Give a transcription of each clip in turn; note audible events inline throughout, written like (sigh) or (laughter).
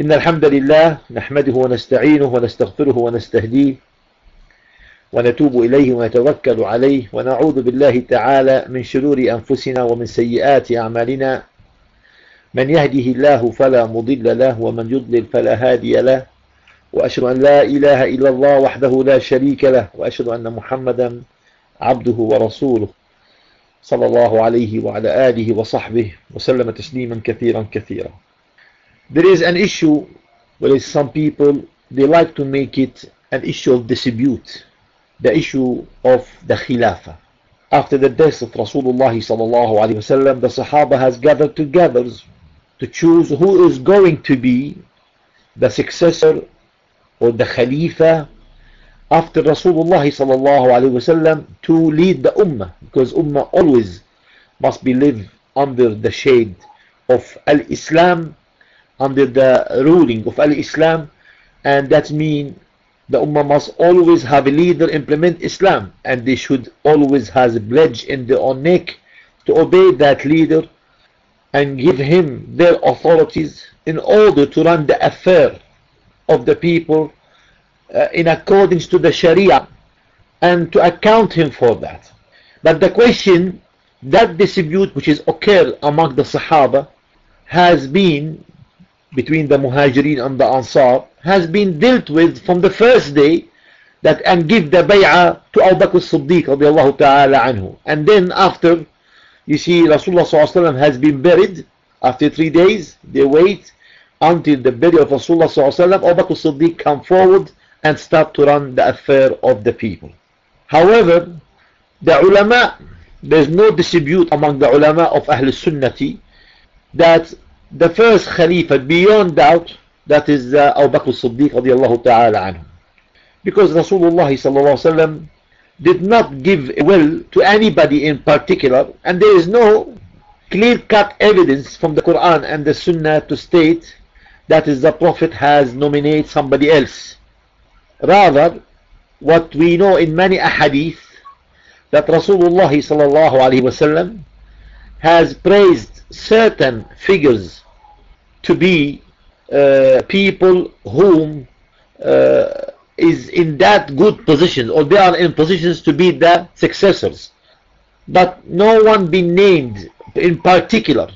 إن الحمد لله نحمده ونستعينه ونستغفره ونستهديه ونتوب إليه ونتوكل عليه ونعوذ بالله تعالى من شرور أنفسنا ومن سيئات أعمالنا. من يهده الله فلا مضل له ومن يضلل فلا هادي له. وأشهد أن لا إله إلا الله وحده لا شريك له. وأشهد أن محمدا عبده ورسوله صلى الله عليه وعلى آله وصحبه وسلم تسليما كثيرا كثيرا. There is an issue where some people they like to make it an issue of dispute the issue of the Khilafah after the death of Rasulullah the Sahaba has gathered together to choose who is going to be the successor or the Khalifa after Rasulullah to lead the Ummah because Ummah always must be live under the shade of Al-Islam under the ruling of Al-Islam and that means the Ummah must always have a leader implement Islam and they should always have a pledge in their own neck to obey that leader and give him their authorities in order to run the affair of the people uh, in accordance to the Sharia and to account him for that. But the question, that dispute which is occurred among the Sahaba has been between the Muhajirin and the Ansar has been dealt with from the first day that and give the bay'ah to Abu Bakr as-Siddiq radiallahu ta'ala anhu. And then after you see Rasulullah sallallahu has been buried after three days they wait until the burial of Rasulullah sallallahu Abu Bakr as-Siddiq come forward and start to run the affair of the people. However, the ulama, there is no dispute among the ulama of Ahl Sunnati that the first Khalifa beyond doubt that is uh, Abu Bakr as-Siddiq radiallahu ta'ala anhu. Because Rasulullah sallallahu alaihi wasallam did not give a will to anybody in particular and there is no clear-cut evidence from the Quran and the Sunnah to state that is the Prophet has nominated somebody else. Rather, what we know in many ahadith that Rasulullah sallallahu alaihi wasallam has praised certain figures to be uh, people whom uh, is in that good position or they are in positions to be the successors. But no one been named in particular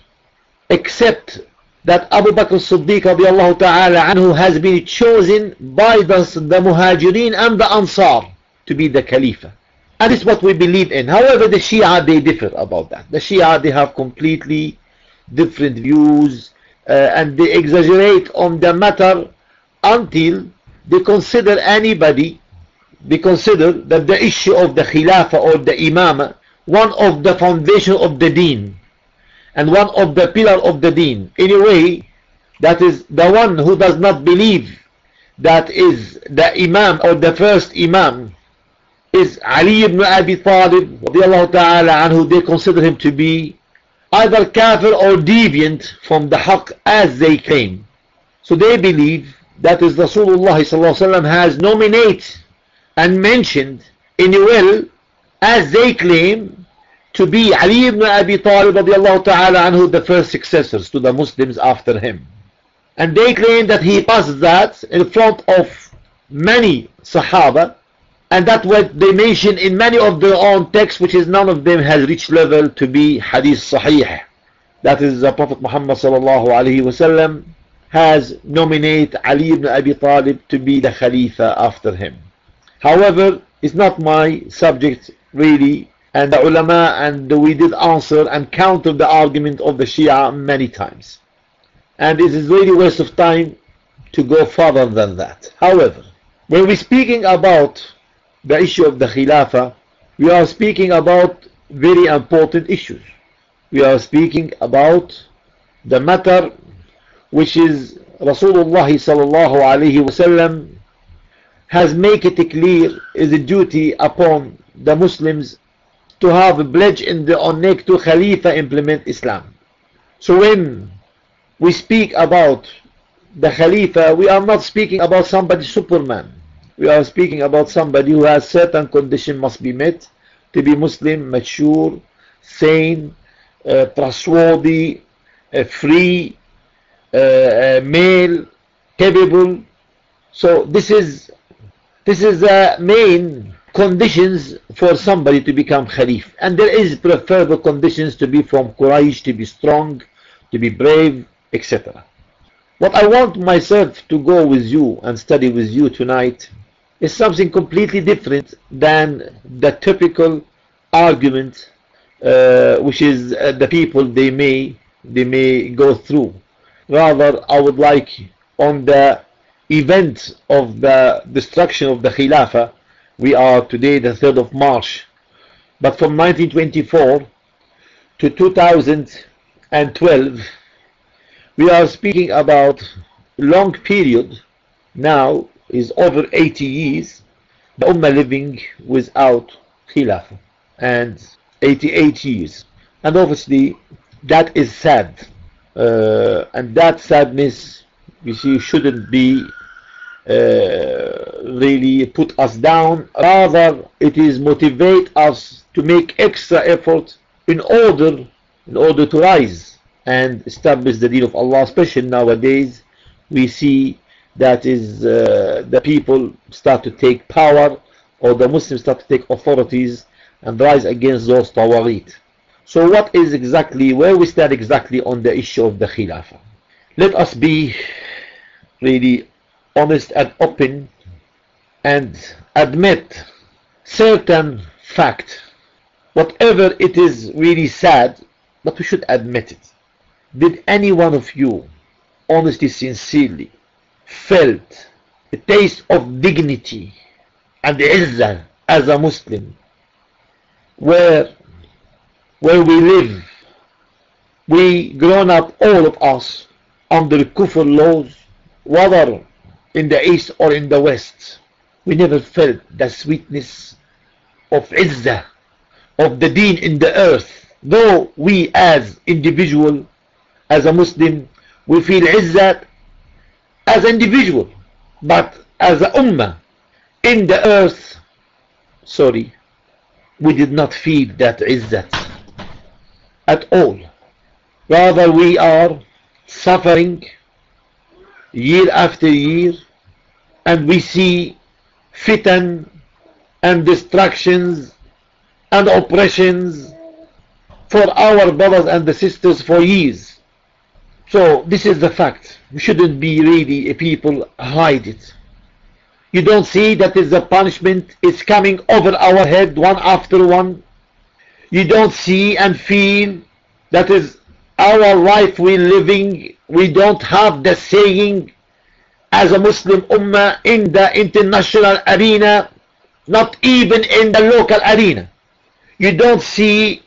except that Abu Bakr as-Siddiq radiallahu ta'ala anhu has been chosen by the, the Muhajirin and the Ansar to be the Khalifa. And it's what we believe in. However the Shia they differ about that. The Shia they have completely different views uh, and they exaggerate on the matter until they consider anybody they consider that the issue of the Khilafah or the Imam, one of the foundation of the deen and one of the pillar of the deen. Anyway, that is the one who does not believe that is the imam or the first imam is Ali ibn Abi Talib ta'ala they consider him to be either kafir or deviant from the haqq as they claim so they believe that is Rasulullah has nominated and mentioned in a will as they claim to be Ali ibn Abi Talib radiallahu ta'ala anhu the first successors to the Muslims after him. And they claim that he passed that in front of many Sahaba and that what they mention in many of their own texts which is none of them has reached level to be hadith sahih. That is the Prophet Muhammad sallallahu alayhi wasallam has nominated Ali ibn Abi Talib to be the Khalifa after him. However, it's not my subject really and the ulama and we did answer and counter the argument of the Shia many times and it is really waste of time to go further than that however when we're speaking about the issue of the Khilafah we are speaking about very important issues we are speaking about the matter which is Rasulullah sallallahu wasallam has made it clear is a duty upon the Muslims to have a pledge in the own neck to Khalifa implement Islam. So when we speak about the Khalifa, we are not speaking about somebody Superman. We are speaking about somebody who has certain condition must be met to be Muslim, mature, sane, uh, trustworthy, uh, free, uh, male, capable. So this is this is the main conditions for somebody to become Khalif. And there is preferable conditions to be from Quraysh, to be strong, to be brave, etc. What I want myself to go with you and study with you tonight is something completely different than the typical argument uh, which is uh, the people they may they may go through. Rather, I would like on the event of the destruction of the Khilafah. We are today the 3rd of March, but from 1924 to 2012, we are speaking about long period. Now is over 80 years. The Ummah living without Khilafah and 88 years. And obviously that is sad. Uh, and that sadness, you see, shouldn't be uh, really put us down. Rather, it is motivate us to make extra effort in order, in order to rise and establish the deen of Allah. Especially nowadays, we see that is uh, the people start to take power or the Muslims start to take authorities and rise against those tawaghit. So what is exactly, where we stand exactly on the issue of the Khilafah? Let us be really honest and open and admit certain fact. Whatever it is really sad, but we should admit it. Did any one of you, honestly, sincerely, felt a taste of dignity and izzah as a Muslim where where we live we grown up all of us under kufr laws whether in the east or in the west. We never felt the sweetness of izzah of the deen in the earth. Though we as individual as a muslim we feel izzah as individual but as a ummah in the earth sorry we did not feel that izzat at all. Rather we are suffering year after year and we see fitan and distractions and oppressions for our brothers and the sisters for years so this is the fact. We shouldn't be really a people hide it. You don't see that is the punishment is coming over our head one after one. You don't see and feel that is our life we're living. We don't have the saying as a Muslim Ummah in the international arena not even in the local arena. You don't see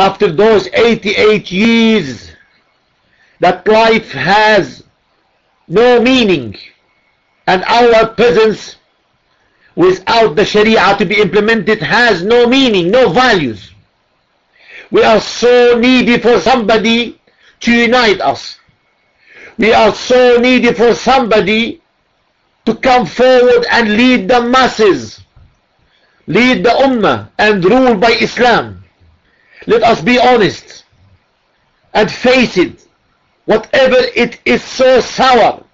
after those 88 years that life has no meaning and our presence without the Sharia to be implemented has no meaning, no values. We are so needy for somebody to unite us. We are so needy for somebody to come forward and lead the masses, lead the Ummah and rule by Islam. Let us be honest and face it. Whatever it is so sour,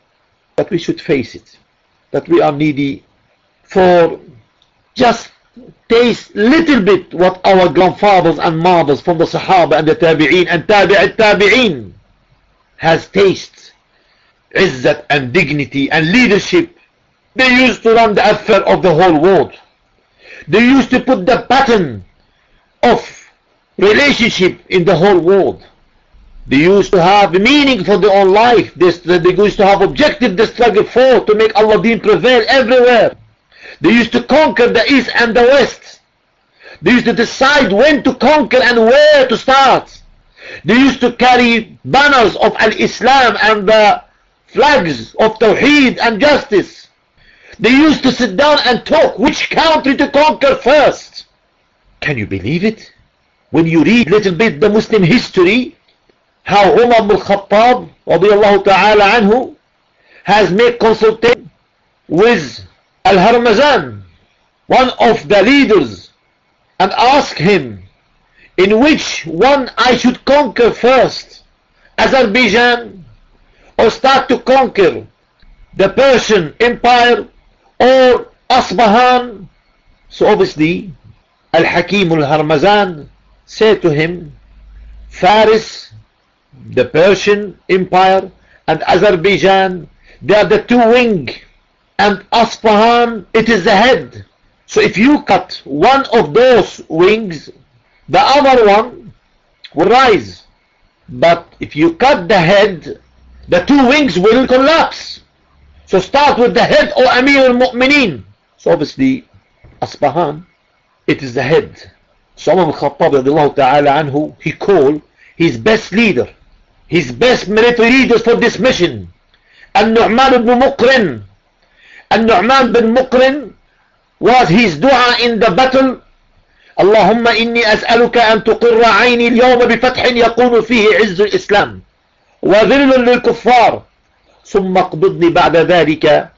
that we should face it. That we are needy for just taste little bit what our grandfathers and mothers from the Sahaba and the Tabi'een and Tabi'at Tabi'een has taste, izzat and dignity and leadership. They used to run the affair of the whole world. They used to put the pattern of relationship in the whole world. They used to have meaning for their own life. They, they used to have objective they struggle for to make Allah deen prevail everywhere. They used to conquer the east and the west. They used to decide when to conquer and where to start. They used to carry banners of Al-Islam and the flags of Tawheed and justice. They used to sit down and talk which country to conquer first. Can you believe it? When you read little bit the Muslim history, how Umar ibn Khattab radiallahu ta'ala anhu has made consultation with Al-Harmazan, one of the leaders, and asked him, in which one I should conquer first, Azerbaijan, or start to conquer the Persian Empire or Asbahan. So obviously, Al-Hakim al-Harmazan said to him, Faris, the Persian Empire, and Azerbaijan, they are the two wing, and Asfahan, it is the head. So if you cut one of those wings, the other one will rise. But if you cut the head, the two wings will collapse. So start with the head, O Amir al-Mu'mineen. So obviously, Asfahan, it is the head. So Umar al-Khattab he called his best leader, his best military leaders for this mission. النعمان ibn Muqrin. النعمان bin Muqrin was his dua in the battle. اللهم إني أسألك أن تقر عيني اليوم بفتح يكون فيه عز الإسلام وذل للكفار ثم اقبضني بعد ذلك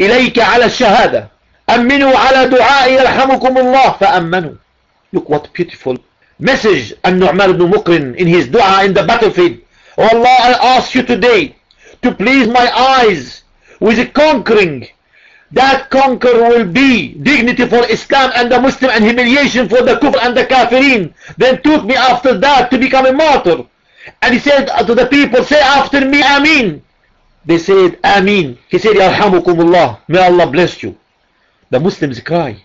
إليك على الشهادة أمنوا على دعائي يرحمكم الله فأمنوا Look what beautiful message النعمان ibn Muqrin in his dua in the battlefield. Allah I ask you today to please my eyes with conquering that conquer will be dignity for Islam and the Muslim and humiliation for the kufr and the kafirin. Then took me after that to become a martyr. And he said to the people, say after me, Ameen. They said, Ameen. He said, Yarhamukumullah. May Allah bless you. The Muslims cry.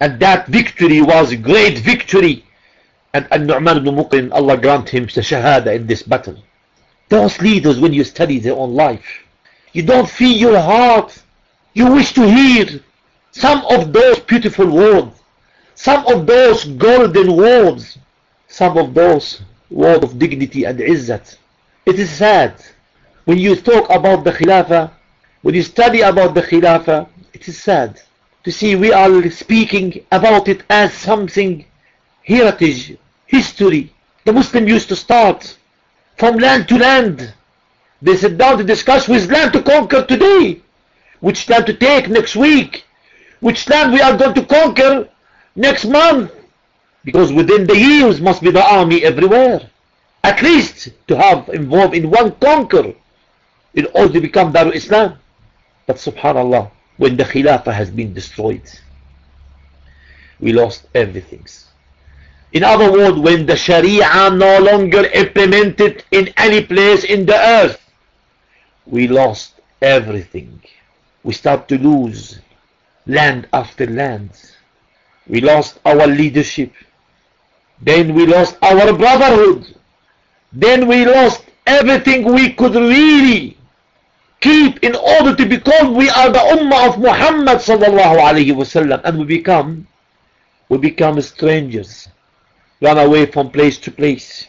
And that victory was a great victory. And An-Nu'man ibn Muqrin, Allah grant him the shahada in this battle. Those leaders, when you study their own life, you don't feel your heart you wish to hear some of those beautiful words, some of those golden words, some of those words of dignity and izzat. It is sad when you talk about the Khilafah, when you study about the Khilafah, it is sad to see we are speaking about it as something heritage, history. The Muslim used to start from land to land. They sit down to discuss which land to conquer today which land to take next week, which land we are going to conquer next month. Because within the years must be the army everywhere. At least to have involved in one conquer in order to become Darul Islam. But subhanallah, when the Khilafah has been destroyed, we lost everything. In other words, when the Sharia no longer implemented in any place in the earth, we lost everything we start to lose land after land. We lost our leadership. Then we lost our brotherhood. Then we lost everything we could really keep in order to become we are the ummah of Muhammad sallallahu alayhi wasallam and we become we become strangers run away from place to place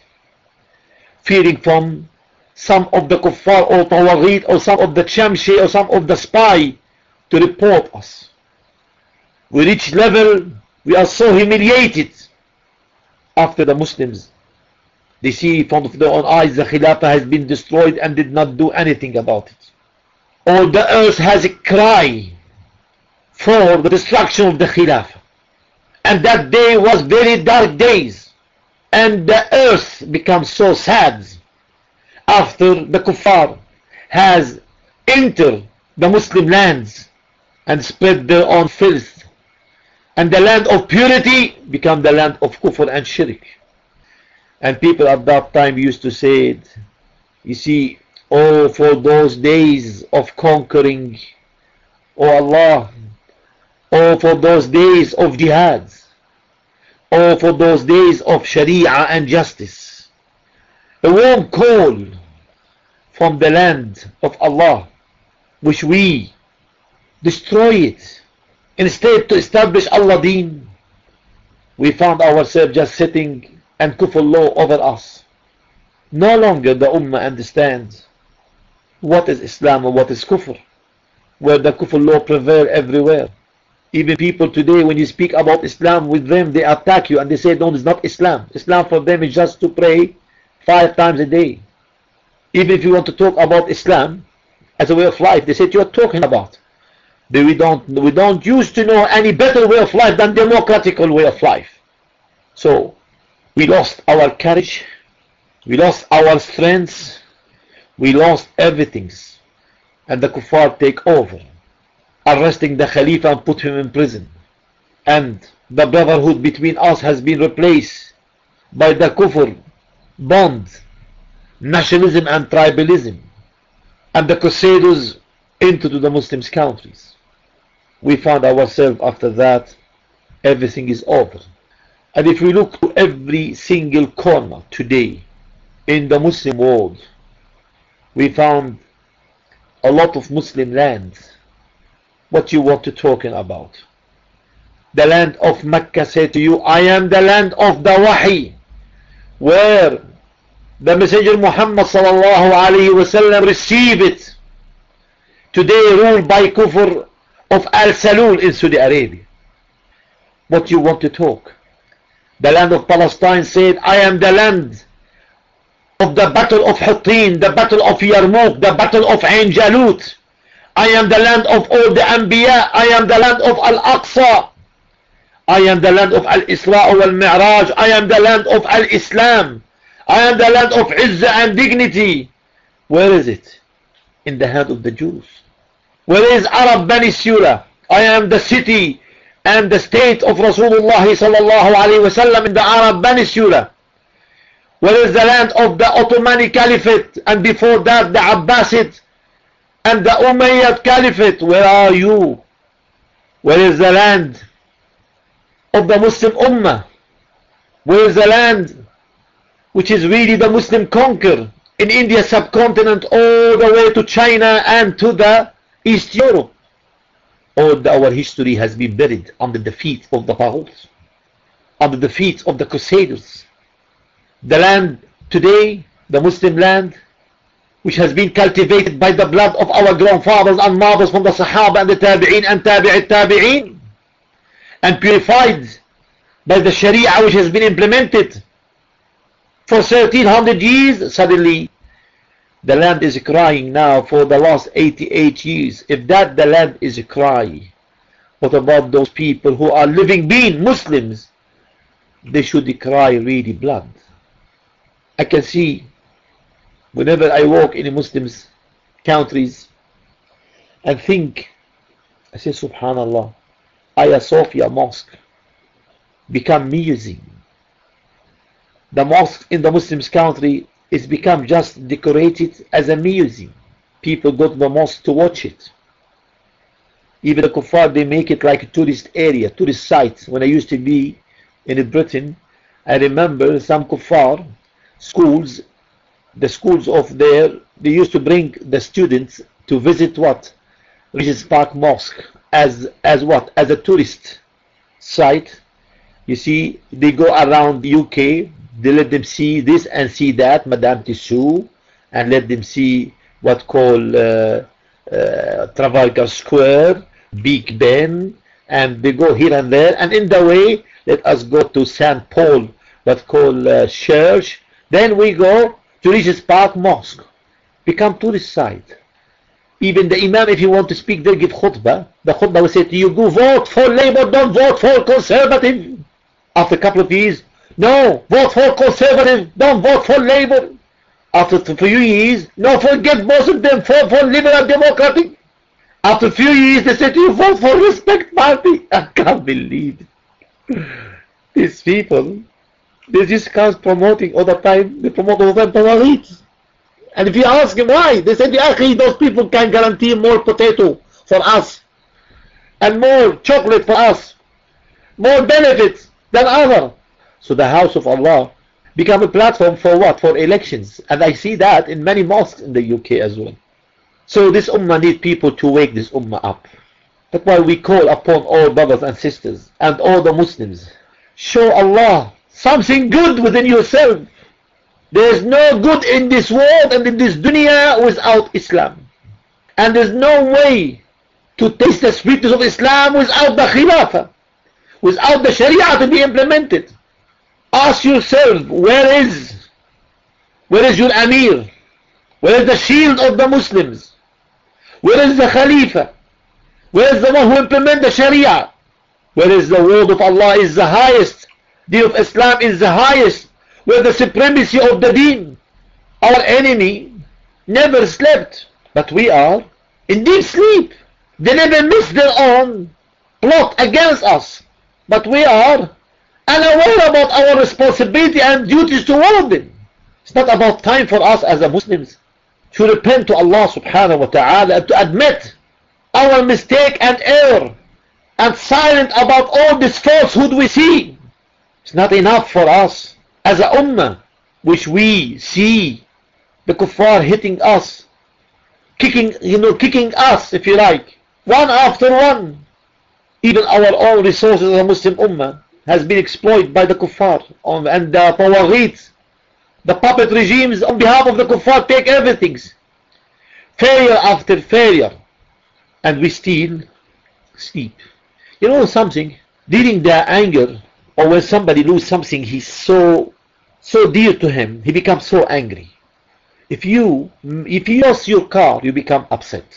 fearing from some of the kuffar or tawaghit or some of the chamshi or some of the spy to report us. We reach level, we are so humiliated after the Muslims. They see front of their own eyes the Khilafah has been destroyed and did not do anything about it. Or the earth has a cry for the destruction of the Khilafah. And that day was very dark days. And the earth becomes so sad after the kuffar has entered the Muslim lands and spread their own filth and the land of purity become the land of kufr and shirk and people at that time used to say it you see oh for those days of conquering oh Allah oh for those days of jihad oh for those days of sharia and justice. A warm call from the land of Allah which we destroy it. Instead to establish Allah deen we found ourselves just sitting and kufr law over us. No longer the ummah understands what is Islam and what is kufr where the kufr law prevail everywhere even people today when you speak about Islam with them they attack you and they say no it's not Islam Islam for them is just to pray five times a day even if you want to talk about Islam as a way of life, they said you're talking about. We don't, we don't used to know any better way of life than democratical way of life. So we lost our courage, we lost our strength, we lost everything. and the kuffar take over, arresting the Khalifa and put him in prison. And the brotherhood between us has been replaced by the kufr, bond, nationalism and tribalism, and the crusaders into the Muslims countries. We found ourselves after that, everything is over. And if we look to every single corner today in the Muslim world, we found a lot of Muslim lands. What you want to talking about? The land of Mecca said to you, I am the land of the Wahi, where the Messenger Muhammad sallallahu alayhi wasallam received it. Today ruled by Kufr of Al Salul in Saudi Arabia. What you want to talk? The land of Palestine said, I am the land of the battle of Hattin, the battle of Yarmouk, the battle of Ain Jalut. I am the land of all the Anbiya. I am the land of Al-Aqsa. I am the land of Al-Isra wal-Mi'raj. I am the land of Al-Islam. I am the land of Izzah and dignity. Where is it? In the hand of the Jews. Where is Arab Peninsula? I am the city and the state of Rasulullah sallallahu alayhi wasallam in the Arab Peninsula. Where is the land of the Ottoman Caliphate and before that the Abbasid and the Umayyad Caliphate? Where are you? Where is the land of the Muslim Ummah? Where is the land which is really the Muslim conquer in India subcontinent all the way to China and to the East Europe? All our history has been buried under the feet of the Taghut, under the feet of the Crusaders. The land today, the Muslim land, which has been cultivated by the blood of our grandfathers and mothers from the Sahaba and the Tabi'een and Tabi'it Tabi'een, and purified by the Sharia which has been implemented for 1300 years, suddenly the land is crying now for the last 88 years. If that the land is a cry, what about those people who are living being Muslims? They should cry really blood. I can see whenever I walk in Muslims countries and think, I say Subhanallah, Hagia Sophia Mosque become museum. The mosque in the Muslims country is become just decorated as a museum. People go to the mosque to watch it. Even the kuffar, they make it like a tourist area, tourist site. When I used to be in Britain, I remember some kuffar schools, the schools of there, they used to bring the students to visit what? Regent's Park Mosque as as what? As a tourist site. You see, they go around the UK, they let them see this and see that, Madame Tussaud, and let them see what call uh, uh, Trafalgar Square, Big Ben, and they go here and there, and in the way, let us go to St. Paul, what call uh, church, then we go to Regent's Park Mosque, become tourist site. Even the Imam, if you want to speak there, give khutbah. The khutbah will say to you, go vote for Labour, don't vote for Conservative. After a couple of years, no, vote for Conservative, don't vote for Labour. After a few years, no, forget both of them, vote for Liberal Democratic. After a few years, they say you, vote for Respect Party. (laughs) I can't believe it. These people, they just can't promoting all the time, they promote all the time. And if you ask them why, they say, Akhi, those people can guarantee more potato for us, and more chocolate for us, more benefits than other. So the house of Allah become a platform for what? For elections. And I see that in many mosques in the UK as well. So this ummah need people to wake this ummah up. That's why we call upon all brothers and sisters and all the Muslims. Show Allah something good within yourself. There is no good in this world and in this dunya without Islam. And there's no way to taste the sweetness of Islam without the Khilafah, without the Sharia to be implemented. Ask yourself, where is, where is your Amir? Where is the shield of the Muslims? Where is the Khalifa? Where is the one who implements the Sharia? Where is the word of Allah is the highest? Deen of Islam is the highest. Where the supremacy of the deen. Our enemy never slept. But we are in deep sleep. They never miss their own plot against us. But we are unaware about our responsibility and duties toward them. It's not about time for us as Muslims to repent to Allah subhanahu wa ta'ala to admit our mistake and error and silent about all this falsehood we see. It's not enough for us as a ummah which we see the kuffar hitting us, kicking, you know, kicking us if you like, one after one. Even our own resources as a Muslim ummah has been exploited by the kuffar and the tawaghit. The puppet regimes on behalf of the kuffar take everything. Failure after failure. And we still sleep. You know something? During the anger or when somebody loses something he's so so dear to him, he becomes so angry. If you if you lose your car, you become upset.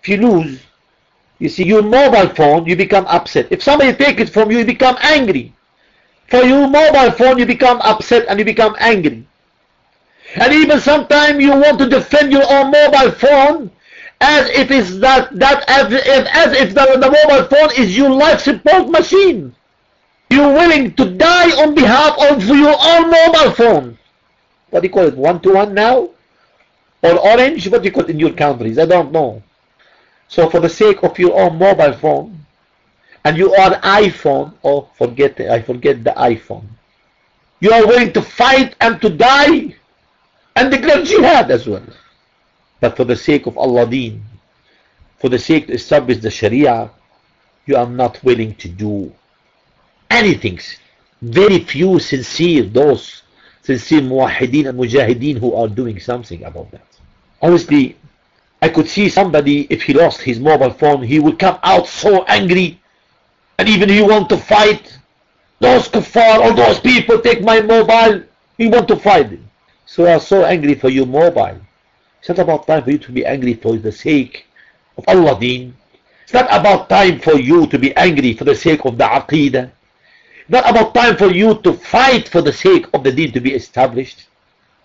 If you lose you see your mobile phone, you become upset. If somebody take it from you, you become angry. For your mobile phone, you become upset and you become angry. And even sometimes you want to defend your own mobile phone as if it's that that as if, as if the, the mobile phone is your life support machine. You're willing to die on behalf of your own mobile phone. What do you call it? One to one now? Or orange? What do you call it in your countries? I don't know. So for the sake of your own mobile phone, and you are iPhone, oh forget it, I forget the iPhone. You are willing to fight and to die and declare jihad as well. But for the sake of Allah deen, for the sake to establish the Sharia, you are not willing to do anything. Very few sincere, those sincere muwahideen and mujahideen who are doing something about that. Honestly, I could see somebody, if he lost his mobile phone, he would come out so angry and even he want to fight. Those kuffar or those people take my mobile, he want to fight. So I am so angry for your mobile. It's not about time for you to be angry for the sake of Allah deen. It's not about time for you to be angry for the sake of the aqidah. Not about time for you to fight for the sake of the deen to be established.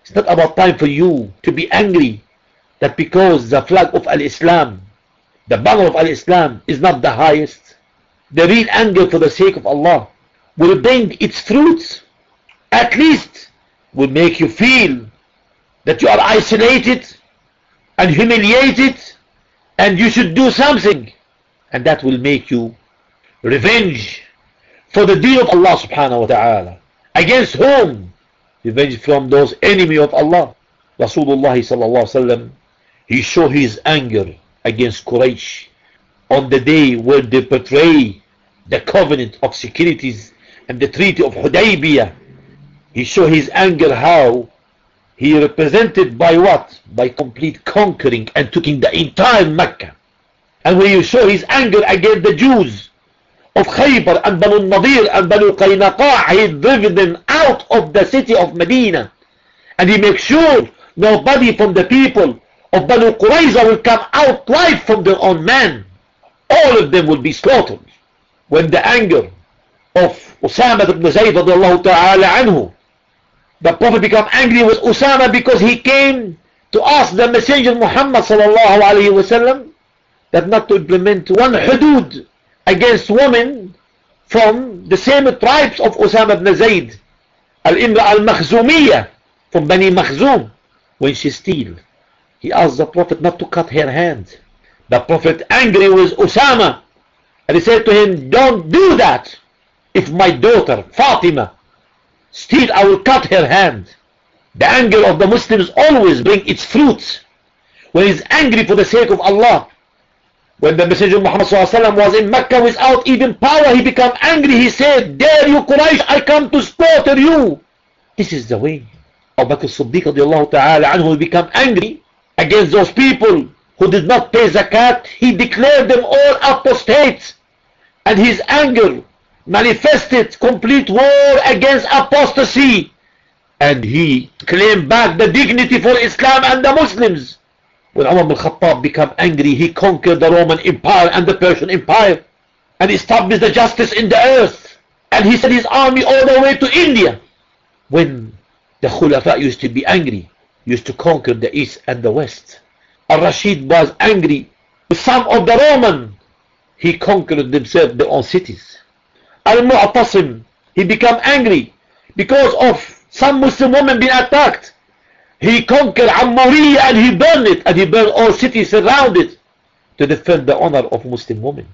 It's not about time for you to be angry that because the flag of Al-Islam, the banner of Al-Islam is not the highest, the real anger for the sake of Allah will bring its fruits, at least will make you feel that you are isolated and humiliated and you should do something and that will make you revenge for the deed of Allah subhanahu wa ta'ala against whom revenge from those enemy of Allah Rasulullah sallallahu alaihi wasallam he showed his anger against Quraysh on the day where they betray the covenant of securities and the treaty of Hudaybiyah. He showed his anger how he represented by what? By complete conquering and taking the entire Mecca. And when you show his anger against the Jews of Khaybar and Banu Nadir and Banu Qaynaqa, he driven them out of the city of Medina. And he makes sure nobody from the people of Banu Qurayza will come out live from their own men. All of them will be slaughtered. When the anger of Usama ibn Zayd ta'ala anhu, the Prophet became angry with Usama because he came to ask the Messenger Muhammad that not to implement one hudud against women from the same tribes of Usama ibn Zayd, Al-Imra al-Makhzumiyah, from Bani Makhzum, when she steals. He asked the Prophet not to cut her hand. The Prophet angry with Usama and he said to him, don't do that. If my daughter Fatima steal, I will cut her hand. The anger of the Muslims always bring its fruits. When he's angry for the sake of Allah. When the Messenger Muhammad was in Mecca without even power, he became angry. He said, Dare you Quraysh, I come to slaughter you. This is the way. Abu Bakr Siddiq radiallahu ta'ala anhu become angry against those people who did not pay zakat. He declared them all apostates. And his anger manifested complete war against apostasy. And he claimed back the dignity for Islam and the Muslims. When Umar bin Khattab became angry, he conquered the Roman Empire and the Persian Empire and established the justice in the earth. And he sent his army all the way to India. When the Khulafa used to be angry, used to conquer the east and the west. Al-Rashid was angry with some of the Roman, he conquered themselves their own cities. Al-Mu'tasim, he became angry because of some Muslim women being attacked. He conquered Ammuriya and he burned it and he burned all cities around it to defend the honor of Muslim women.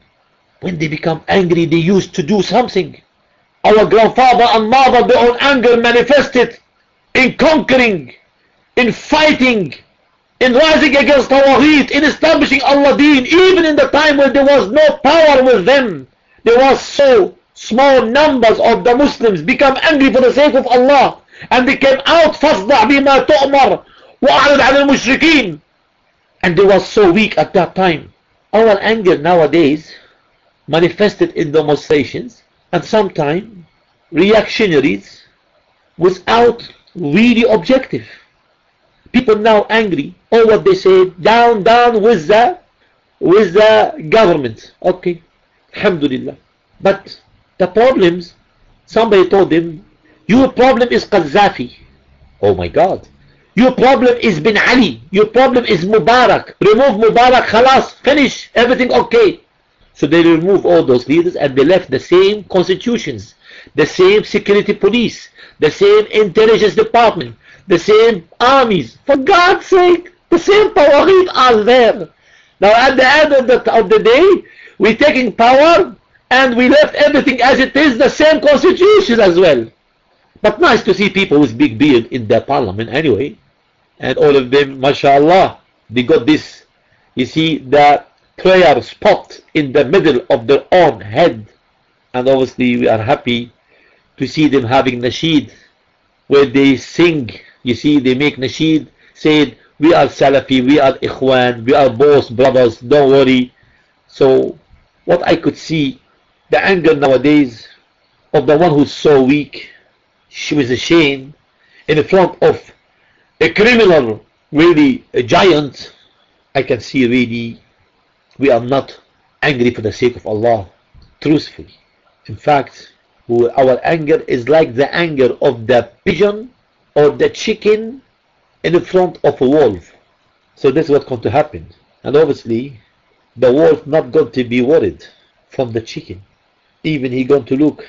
When they become angry, they used to do something. Our grandfather and mother, their own anger manifested in conquering, in fighting, in rising against Tawheed, in establishing Allah deen, even in the time when there was no power with them. There was so small numbers of the Muslims become angry for the sake of Allah and they came out فَاصْدَعْ بِمَا تُؤْمَرْ وَأَعْرِضْ عَنِ الْمُشْرِكِينَ and they were so weak at that time. Our anger nowadays manifested in demonstrations and sometimes reactionaries without really objective. People now angry or what they say down down with the with the government. Okay. Alhamdulillah. But the problems somebody told them your problem is Qaddafi. Oh my God. Your problem is Bin Ali. Your problem is Mubarak. Remove Mubarak, khalas, finish, everything okay. So they remove all those leaders and they left the same constitutions, the same security police, the same intelligence department, the same armies. For God's sake, the same Tawagheed are there. Now at the end of the, of the day, we're taking power and we left everything as it is, the same constitution as well. But nice to see people with big beard in the parliament anyway. And all of them, mashallah, they got this, you see, the prayer spot in the middle of their own head. And obviously we are happy to see them having nasheed, where they sing, you see, they make nasheed, said, we are Salafi, we are Ikhwan, we are both brothers, don't worry. So, what I could see, the anger nowadays of the one who's so weak, she was ashamed in front of a criminal, really a giant. I can see really we are not angry for the sake of Allah, truthfully. In fact, our anger is like the anger of the pigeon or the chicken in the front of a wolf. So this is what's going to happen. And obviously, the wolf not going to be worried from the chicken. Even he going to look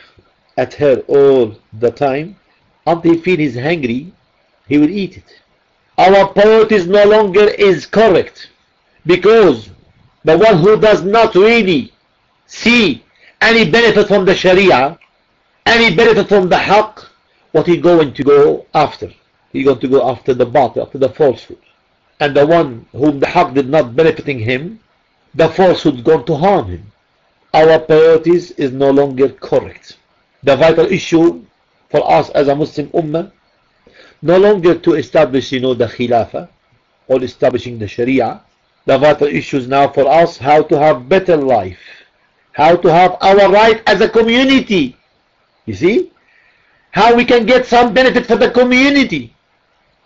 at her all the time. Until he feel he's hungry he will eat it. Our priorities no longer is correct because the one who does not really see any benefit from the sharia any benefit from the haqq what he going to go after? He going to go after the batil after the falsehood. And the one whom the haqq did not benefiting him the falsehood going to harm him. Our priorities is no longer correct the vital issue for us as a Muslim Ummah no longer to establish you know the Khilafah or establishing the Sharia. The vital issues now for us how to have better life how to have our right as a community. You see? How we can get some benefit for the community.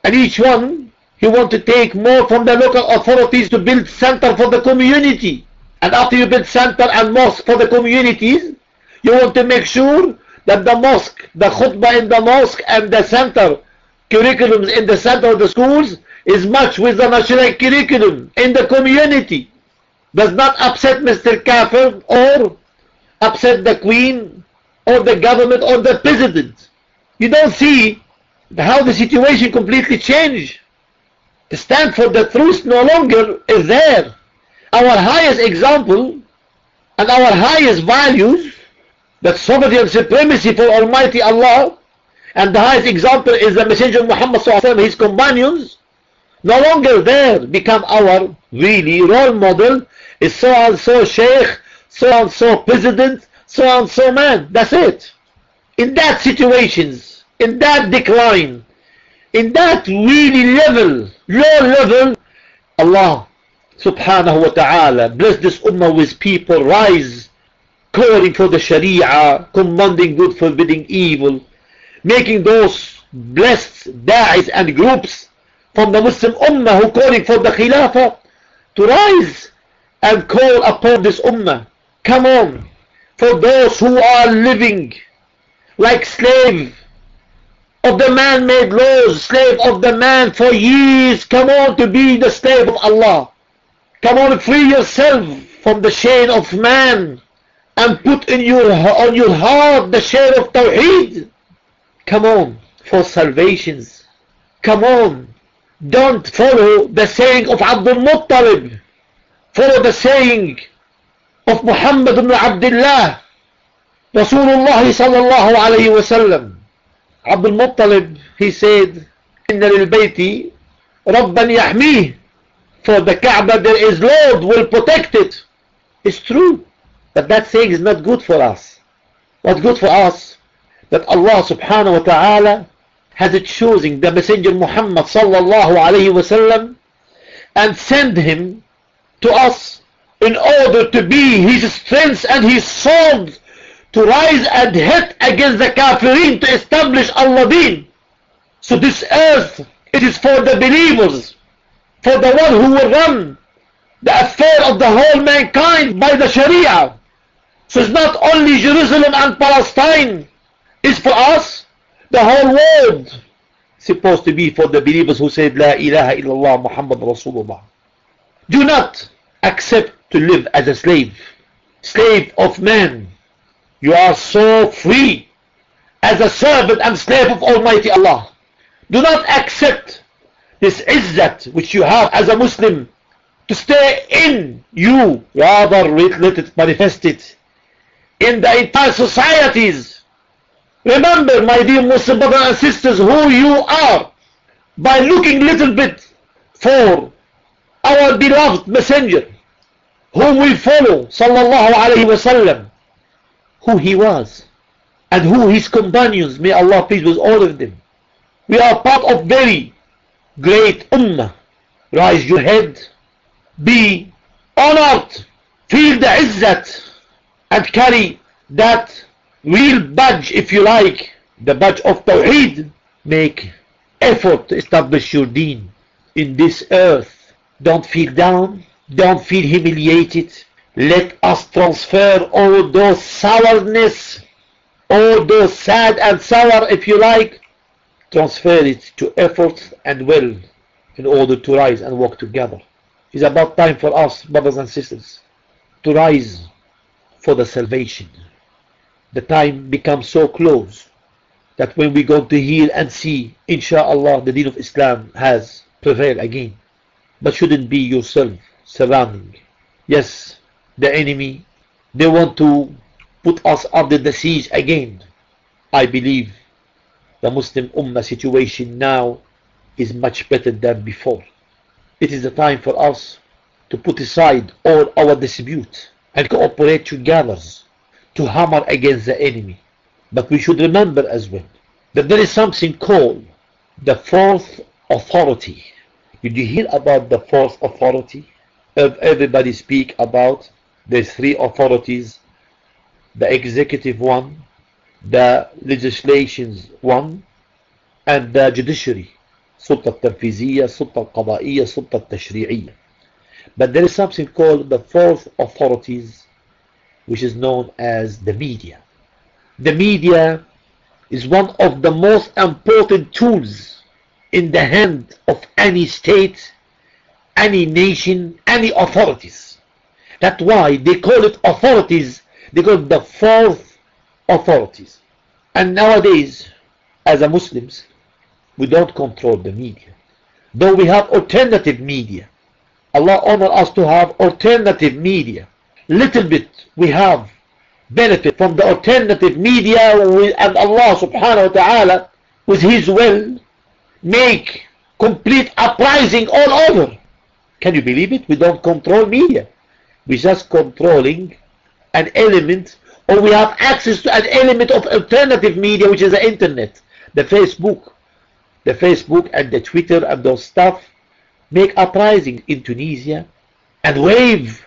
And each one he want to take more from the local authorities to build center for the community. And after you build center and mosque for the communities you want to make sure that the mosque, the khutbah in the mosque and the center curriculums in the center of the schools is much with the national curriculum in the community. Does not upset Mr. Kafir or upset the queen or the government or the president. You don't see how the situation completely changed. The stand for the truth no longer is there. Our highest example and our highest values that sovereignty and supremacy for Almighty Allah and the highest example is the Messenger Muhammad and his companions no longer there become our really role model is so and so sheikh so and so president so and so man. That's it. In that situations in that decline in that really level low level Allah subhanahu wa ta'ala bless this ummah with people rise calling for the Sharia, commanding good, forbidding evil, making those blessed da'is and groups from the Muslim Ummah who calling for the Khilafah to rise and call upon this Ummah. Come on, for those who are living like slave of the man-made laws, slave of the man for years, come on to be the slave of Allah. Come on, free yourself from the chain of man and put in your, on your heart the chain of Tawheed. Come on, for salvations. Come on, don't follow the saying of Abdul Muttalib. Follow the saying of Muhammad ibn Abdullah. Rasulullah sallallahu alayhi wa sallam. Abdul Muttalib, he said, إن للبيت ربا يحميه for the Kaaba there is Lord will protect it. It's true. But that saying is not good for us. What's good for us? That Allah subhanahu wa ta'ala has chosen the Messenger Muhammad sallallahu alayhi wa sallam and send him to us in order to be his strength and his sword to rise and hit against the kafirin to establish Allah deen. So this earth, it is for the believers, for the one who will run the affair of the whole mankind by the Sharia. So it's not only Jerusalem and Palestine, it's for us, the whole world. Is supposed to be for the believers who said La ilaha illallah Muhammad Rasulullah. Do not accept to live as a slave, slave of man. You are so free as a servant and slave of Almighty Allah. Do not accept this izzat which you have as a Muslim to stay in you, rather let it manifest it in the entire societies. Remember, my dear Muslim brothers and sisters, who you are by looking little bit for our beloved messenger, whom we follow, sallallahu alayhi wasallam, who he was, and who his companions, may Allah peace with all of them. We are part of very great ummah. Rise your head, be honored, feel the izzat, and carry that real badge, if you like, the badge of Tawheed. Make effort to establish your deen in this earth. Don't feel down, don't feel humiliated. Let us transfer all those sourness, all those sad and sour, if you like, transfer it to effort and will in order to rise and walk together. It's about time for us, brothers and sisters, to rise for the salvation. The time becomes so close that when we go to hear and see, inshallah, the deen of Islam has prevailed again. But shouldn't be yourself surrounding. Yes, the enemy, they want to put us under the siege again. I believe the Muslim Ummah situation now is much better than before. It is the time for us to put aside all our disputes and cooperate together to hammer against the enemy. But we should remember as well that there is something called the fourth authority. Did you hear about the fourth authority? Everybody speak about the three authorities, the executive one, the legislations one, and the judiciary. السلطة التنفيذية السلطة القضائية السلطة التشريعية but there is something called the fourth authorities which is known as the media the media is one of the most important tools in the hand of any state any nation any authorities that's why they call it authorities they call it the fourth authorities and nowadays as a Muslims we don't control the media. Though we have alternative media. Allah honor us to have alternative media. Little bit we have benefit from the alternative media and Allah subhanahu wa ta'ala with His will make complete uprising all over. Can you believe it? We don't control media. We're just controlling an element or we have access to an element of alternative media which is the internet, the Facebook, the Facebook and the Twitter and those stuff make uprising in Tunisia and wave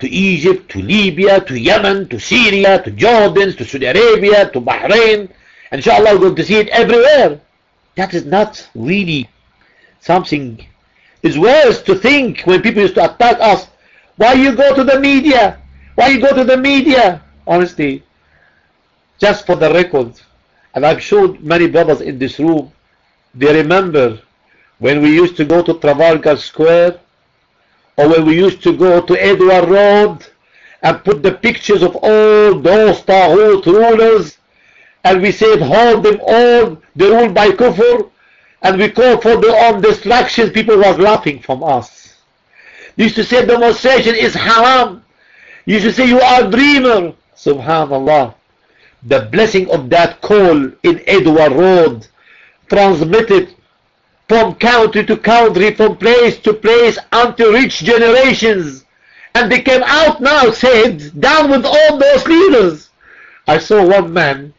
to Egypt, to Libya, to Yemen, to Syria, to Jordan, to Saudi Arabia, to Bahrain. Inshallah we're going to see it everywhere. That is not really something. It's worse to think when people used to attack us, why you go to the media? Why you go to the media? Honestly, just for the record, and I'm sure many brothers in this room they remember when we used to go to Trafalgar Square or when we used to go to Edgware Road and put the pictures of all those Taghut rulers and we said hold them all, they rule by kufr and we call for their own destruction, people was laughing from us. They used to say demonstration is haram. You to say you are a dreamer. Subhanallah. The blessing of that call in Edgware Road transmitted from country to country, from place to place until rich generations. And they came out now said, down with all those leaders. I saw one man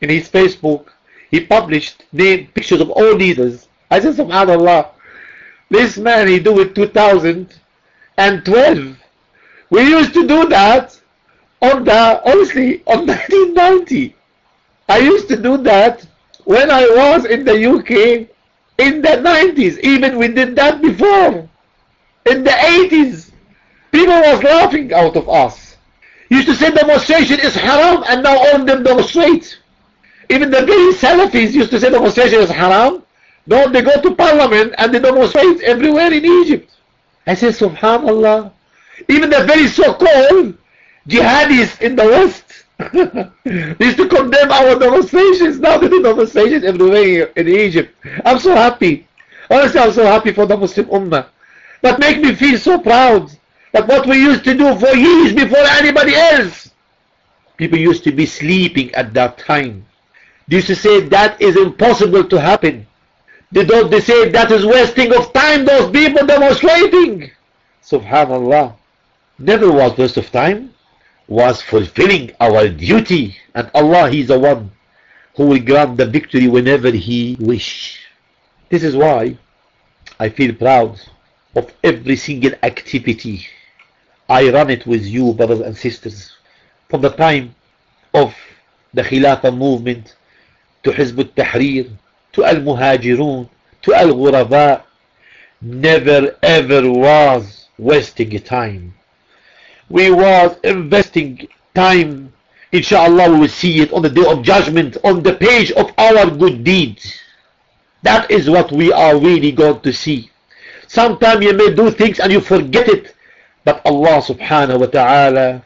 in his Facebook, he published name pictures of all leaders. I said, subhanAllah, this man he do it 2012. We used to do that on the, honestly, on (laughs) 1990. I used to do that when I was in the UK in the 90s. Even we did that before. In the 80s. People was laughing out of us. Used to say demonstration is haram and now all of them demonstrate. Even the very Salafis used to say demonstration is haram. Now they go to parliament and they demonstrate everywhere in Egypt. I say subhanallah. Even the very so-called jihadists in the West used to condemn our demonstrations. Now the demonstrations everywhere in Egypt. I'm so happy. Honestly, I'm so happy for the Muslim Ummah. That make me feel so proud. That what we used to do for years before anybody else. People used to be sleeping at that time. They used to say that is impossible to happen. They don't they say that is wasting of time, those people demonstrating. Subhanallah. Never was waste of time was fulfilling our duty and Allah is the one who will grant the victory whenever He wish. This is why I feel proud of every single activity I run it with you brothers and sisters from the time of the Khilafah movement to Hizb al-Tahrir to Al-Muhajirun to Al-Ghuraba never ever was wasting time we was investing time. Inshallah we will see it on the day of judgment on the page of our good deeds. That is what we are really going to see. Sometimes you may do things and you forget it but Allah subhanahu wa ta'ala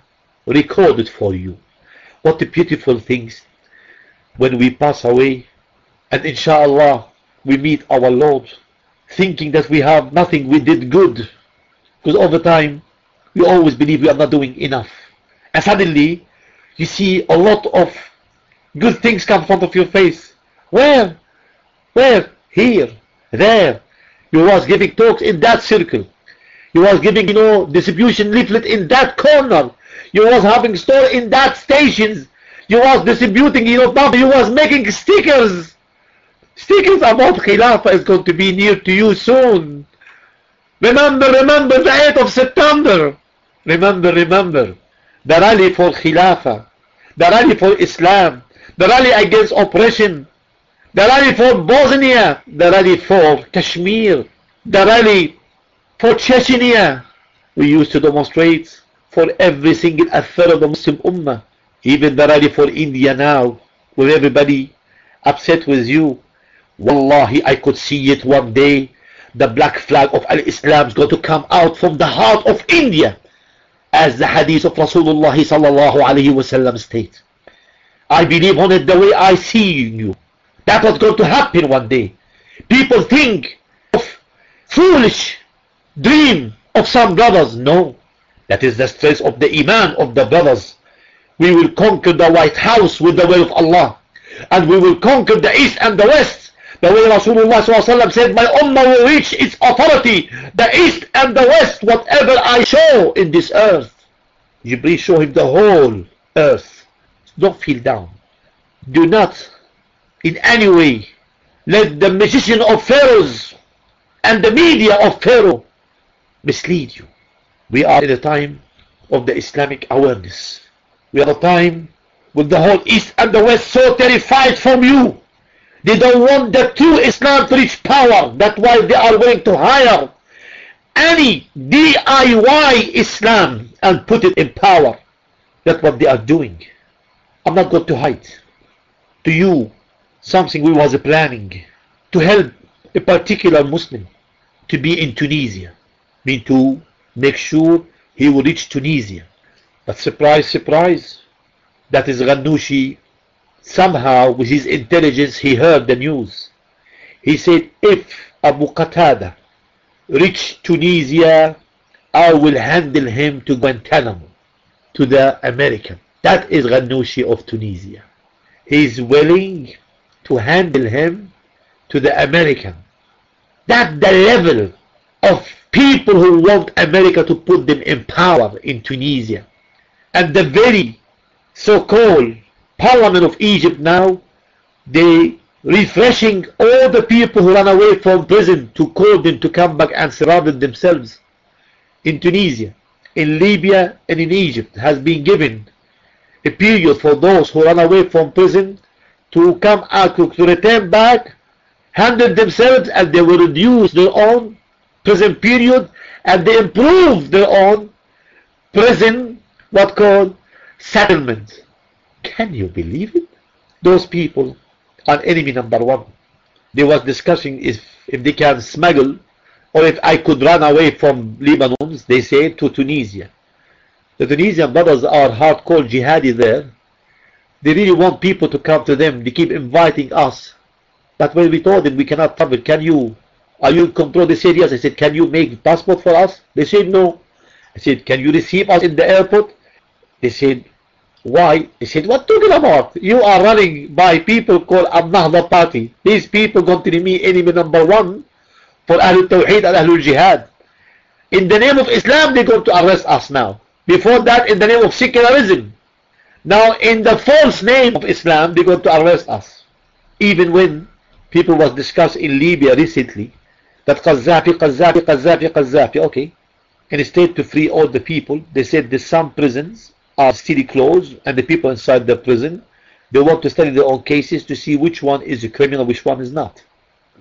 recorded for you. What beautiful things. When we pass away and inshallah we meet our Lord thinking that we have nothing we did good. Because over time we always believe we are not doing enough. And suddenly, you see a lot of good things come in front of your face. Where? Where? Here. There. You was giving talks in that circle. You was giving, you know, distribution leaflet in that corner. You was having store in that stations. You was distributing, you know, you was making stickers. Stickers about Khilafah is going to be near to you soon. Remember, remember the 8th of September. Remember, remember, the rally for Khilafah, the rally for Islam, the rally against oppression, the rally for Bosnia, the rally for Kashmir, the rally for Chechnya. We used to demonstrate for every single affair of the Muslim Ummah. Even the rally for India now, where everybody upset with you. Wallahi, I could see it one day. The black flag of Al-Islam is going to come out from the heart of India as the hadith of Rasulullah sallallahu alayhi wasallam state. I believe on it the way I see you. That was going to happen one day. People think of foolish dream of some brothers. No. That is the strength of the iman of the brothers. We will conquer the White House with the will of Allah. And we will conquer the East and the West the way Rasulullah said, my ummah will reach its authority, the east and the west, whatever I show in this earth. Jibreel show him the whole earth. Don't feel down. Do not in any way let the magician of pharaohs and the media of Pharaoh mislead you. We are in the time of the Islamic awareness. We are a time when the whole East and the West so terrified from you they don't want the true Islam to reach power. That's why they are willing to hire any DIY Islam and put it in power. That's what they are doing. I'm not going to hide to you something we was planning to help a particular Muslim to be in Tunisia, mean to make sure he will reach Tunisia. But surprise, surprise, that is Ghannouchi. Somehow, with his intelligence, he heard the news. He said, if Abu Qatada reach Tunisia, I will handle him to Guantanamo, to the American. That is Ghannouchi of Tunisia. He is willing to handle him to the American. That's the level of people who want America to put them in power in Tunisia. And the very so-called parliament of Egypt now, they refreshing all the people who ran away from prison to call them to come back and surround themselves in Tunisia, in Libya and in Egypt has been given a period for those who run away from prison to come out to return back handle themselves and they will reduce their own prison period and they improve their own prison what called settlement can you believe it? Those people are enemy number one. They was discussing if if they can smuggle or if I could run away from Lebanon they say to Tunisia. The Tunisian brothers are hardcore jihadi there. They really want people to come to them. They keep inviting us. But when we told them we cannot travel can you are you control? Said yes. I said can you make passport for us? They said no. I said can you receive us in the airport? They said why? They said, what talking about? You are running by people called Al-Nahda party. These people consider me enemy number one for Ahlul Tawheed and Ahlul Jihad. In the name of Islam, they're going to arrest us now. Before that, in the name of secularism. Now, in the false name of Islam, they're going to arrest us. Even when people was discussed in Libya recently, that Qaddafi, Qaddafi, Qaddafi, Qaddafi, okay. Instead to free all the people, they said there's some prisons are still closed and the people inside the prison they want to study their own cases to see which one is a criminal which one is not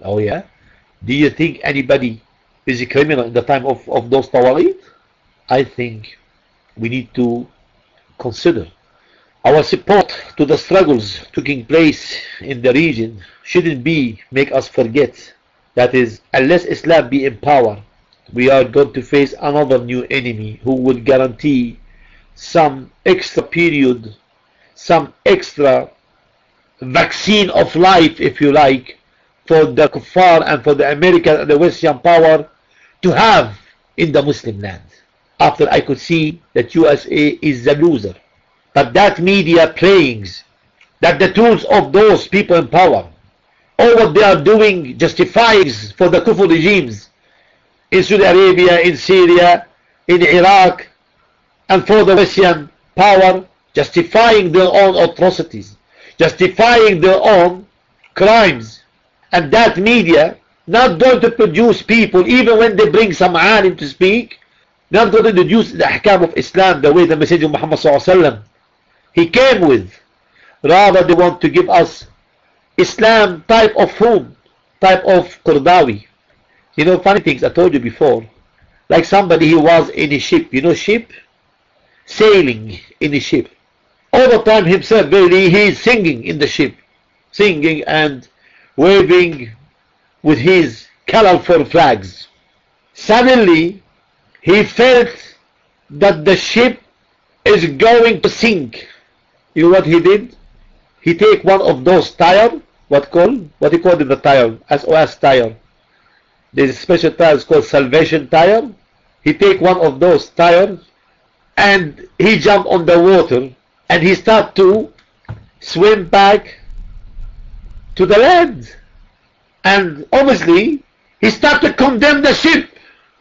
oh yeah do you think anybody is a criminal in the time of, of those Tawarid? I think we need to consider our support to the struggles taking place in the region shouldn't be make us forget that is unless Islam be in power we are going to face another new enemy who will guarantee some extra period, some extra vaccine of life, if you like, for the kuffar and for the American and the Western power to have in the Muslim land. After I could see that USA is the loser. But that media playings, that the tools of those people in power, all what they are doing justifies for the kufr regimes in Saudi Arabia, in Syria, in Iraq, and for the Western power justifying their own atrocities, justifying their own crimes. And that media not going to produce people, even when they bring some alim to speak, not going to introduce the ahkam of Islam the way the Messenger of Muhammad sallam, he came with. Rather they want to give us Islam type of food, type of Qardawi. You know, funny things I told you before. Like somebody who was in a ship. You know ship? Sailing in a ship. All the time himself, really, he is singing in the ship, singing and waving with his colorful flags. Suddenly, he felt that the ship is going to sink. You know what he did? He take one of those tire, what called, what he called in the tire, SOS tire. There's a special tire called salvation tire. He take one of those tires and he jumped on the water and he started to swim back to the land. And obviously he started to condemn the ship.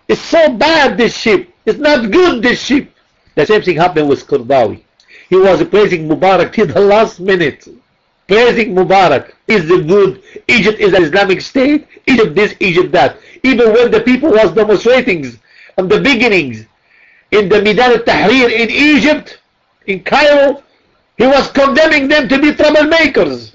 It's so bad this ship. It's not good this ship. The same thing happened with Qardawi he was praising Mubarak till the last minute. Praising Mubarak. Is the good? Egypt is an Islamic state. Egypt this Egypt that. Even when the people was demonstrating on the beginnings in the Midan al-Tahrir in Egypt, in Cairo, he was condemning them to be troublemakers.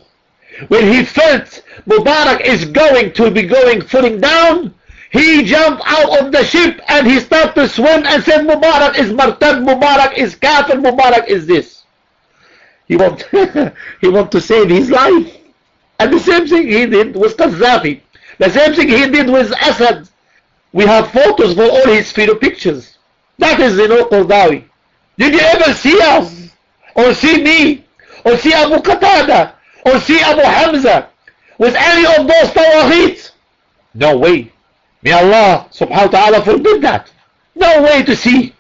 When he felt Mubarak is going to be going falling down, he jumped out of the ship and he started to swim and said Mubarak is Murtad, Mubarak is Kafir, Mubarak is this. He want, (laughs) he want to save his life. And the same thing he did with Qaddafi. The same thing he did with Assad. We have photos for all his photo pictures. That is the no Qardawi. Did you ever see us? Or see me? Or see Abu Qatada? Or see Abu Hamza? With any of those tawaghit? No way. May Allah subhanahu wa ta'ala forbid that. No way to see.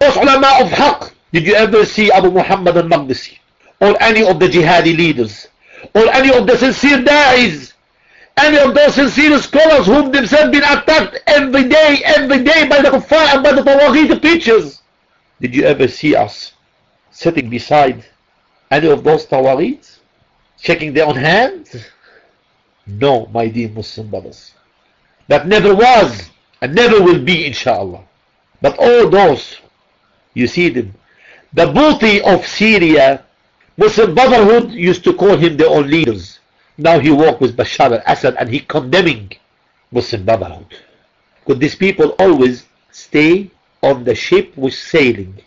Those ulama of haqq. Did you ever see Abu Muhammad al-Maqdisi? Or any of the jihadi leaders? Or any of the sincere da'is? Any of those sincere scholars whom themselves been attacked every day, every day by the kuffar and by the tawaghit preachers? Did you ever see us sitting beside any of those tawaghit? Shaking their own hands? No, my dear Muslim brothers. That never was and never will be, inshallah. But all those, you see them, the Bouti of Syria, Muslim Brotherhood used to call him their own leaders. Now he walk with Bashar al-Assad and he condemning Muslim Brotherhood. Could these people always stay on the ship with sailing?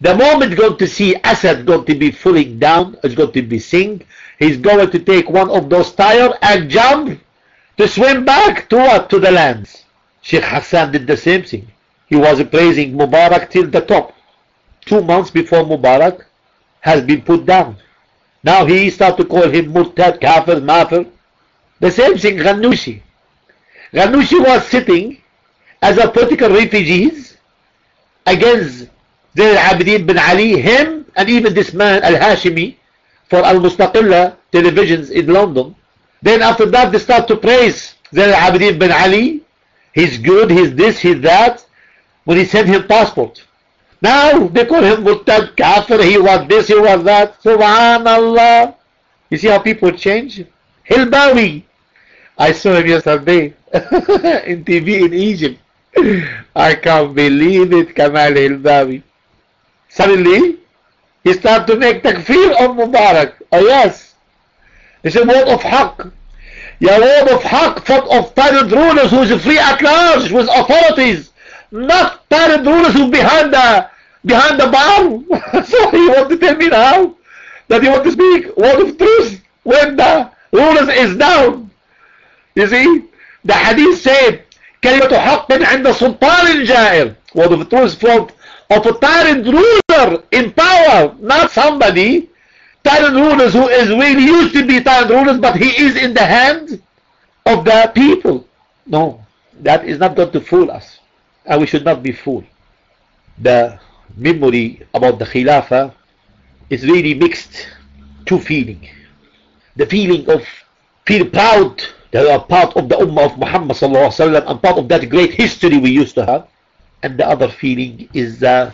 The moment going to see Assad going to be falling down, it's going to be sink, he's going to take one of those tires and jump to swim back to what? To the lands. Sheikh Hassan did the same thing. He was praising Mubarak till the top. Two months before Mubarak has been put down. Now he started to call him Murtad, Kafir, Mafir. The same thing Ghannouchi. Ghannouchi was sitting as a political refugees against Zayn al-Abidin bin Ali, him and even this man Al-Hashimi for Al-Mustaqillah televisions in London. Then after that they start to praise Zayn al-Abidin bin Ali. He's good, he's this, he's that. When he sent him passport. Now they call him Murtad Kafir, he was this, he was that. Subhanallah. You see how people change? Hilbawi. I saw him yesterday (laughs) in TV in Egypt. I can't believe it, Kamal Hilbawi. Suddenly, he started to make takfir on Mubarak. Oh yes. It's a word of haqq. Yeah, word of haqq, thought of tyrant rulers who is free at large with authorities. Not tyrant rulers who behind the behind the bar. (laughs) so you want to tell me now that you want to speak word of truth when the rulers is down. You see, the hadith said كلمة حق عند سلطان جائر word of truth from of a tyrant ruler in power, not somebody tyrant rulers who is really used to be tyrant rulers, but he is in the hands of the people. No, that is not going to fool us, and we should not be fooled. The memory about the Khilafah is really mixed two feeling. The feeling of feel proud that we are part of the Ummah of Muhammad wasallam and part of that great history we used to have. And the other feeling is the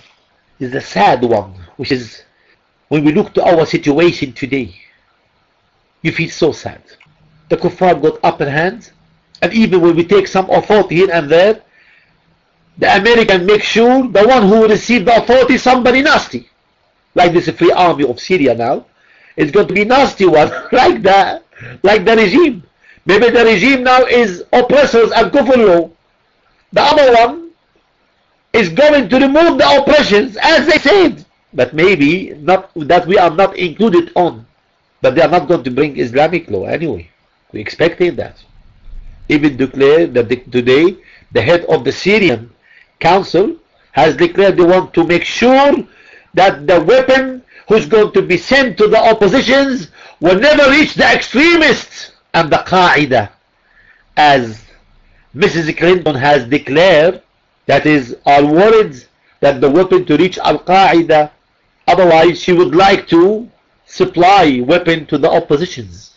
is the sad one, which is when we look to our situation today, you feel so sad. The kuffar got upper hand, and even when we take some authority here and there, the American make sure the one who received the authority is somebody nasty. Like this free army of Syria now, it's going to be nasty one, (laughs) like the like the regime. Maybe the regime now is oppressors and kufr law. The other one is going to remove the oppressions as they said. But maybe not that we are not included on. But they are not going to bring Islamic law anyway. We expected that. Even declared that the, today the head of the Syrian council has declared they want to make sure that the weapon who's going to be sent to the oppositions will never reach the extremists. And the Qaeda as Mrs. Clinton has declared that is are worried that the weapon to reach Al-Qaeda otherwise she would like to supply weapon to the oppositions.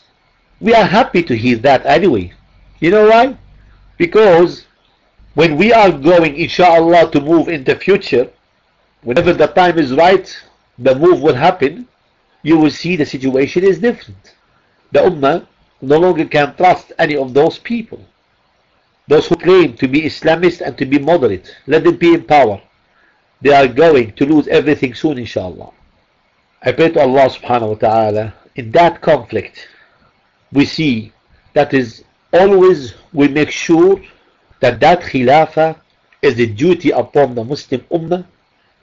We are happy to hear that anyway. You know why? Because when we are going inshallah to move in the future whenever the time is right the move will happen you will see the situation is different. The ummah no longer can trust any of those people. Those who claim to be Islamist and to be moderate let them be in power. They are going to lose everything soon inshallah. I pray to Allah subhanahu wa ta'ala in that conflict we see that is always we make sure that that khilafah is a duty upon the Muslim ummah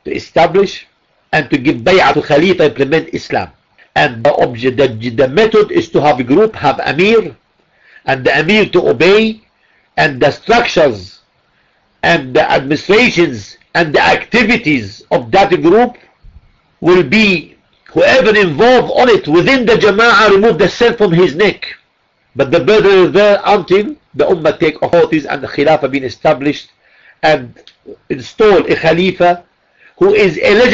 to establish and to give bay'ah to Khalifa implement Islam. And the, object, the, the method is to have a group, have Amir, and the Amir to obey, and the structures and the administrations and the activities of that group will be whoever involved on it within the Jama'ah remove the self from his neck. But the burden is there until the Ummah take authorities and the Khilafah being established and install a Khalifa who is eligible